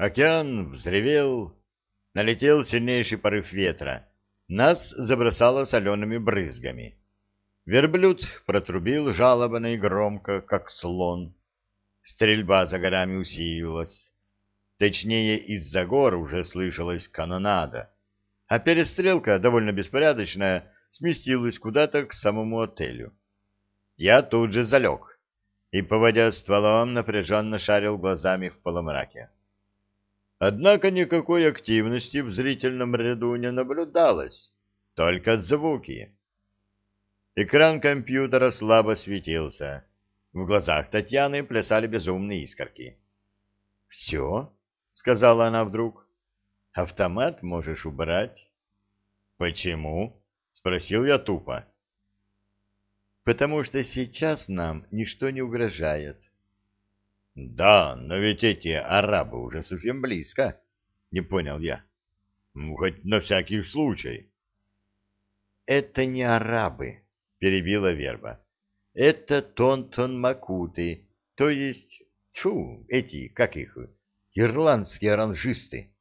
Океан взревел, налетел сильнейший порыв ветра. Нас забросало солеными брызгами. Верблюд протрубил жалобно и громко, как слон. Стрельба за горами усилилась. Точнее, из-за гор уже слышалась канонада. А перестрелка, довольно беспорядочная, сместилась куда-то к самому отелю. Я тут же залег и, поводя стволом, напряженно шарил глазами в полумраке. Однако никакой активности в зрительном ряду не наблюдалось, только звуки. Экран компьютера слабо светился. В глазах Татьяны плясали безумные искорки. «Все?» — сказала она вдруг. «Автомат можешь убрать». «Почему?» — спросил я тупо. «Потому что сейчас нам ничто не угрожает». Да, но ведь эти арабы уже совсем близко, не понял я. Ну, хоть на всякий случай. Это не арабы, перебила Верба. Это тонтон-макуты, то есть, тьфу, эти, как их, ирландские оранжисты.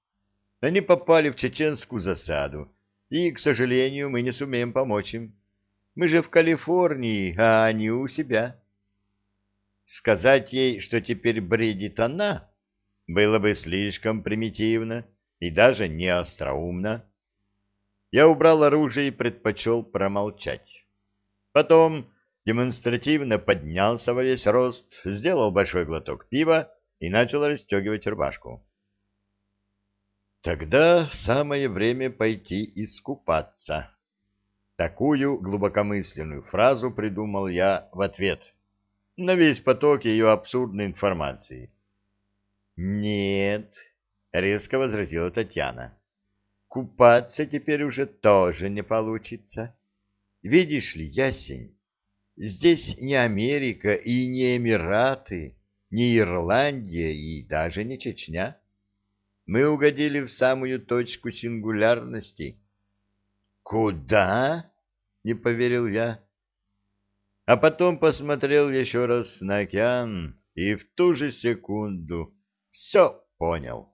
Они попали в чеченскую засаду, и, к сожалению, мы не сумеем помочь им. Мы же в Калифорнии, а они у себя. Сказать ей, что теперь бредит она, было бы слишком примитивно и даже не остроумно. Я убрал оружие и предпочел промолчать. Потом демонстративно поднялся во весь рост, сделал большой глоток пива и начал расстегивать рубашку. Тогда самое время пойти искупаться. Такую глубокомысленную фразу придумал я в ответ на весь поток ее абсурдной информации. «Нет», — резко возразила Татьяна, — «купаться теперь уже тоже не получится. Видишь ли, ясень, здесь не Америка и не Эмираты, не Ирландия и даже не Чечня. Мы угодили в самую точку сингулярности». «Куда?» — не поверил я а потом посмотрел еще раз на океан и в ту же секунду все понял.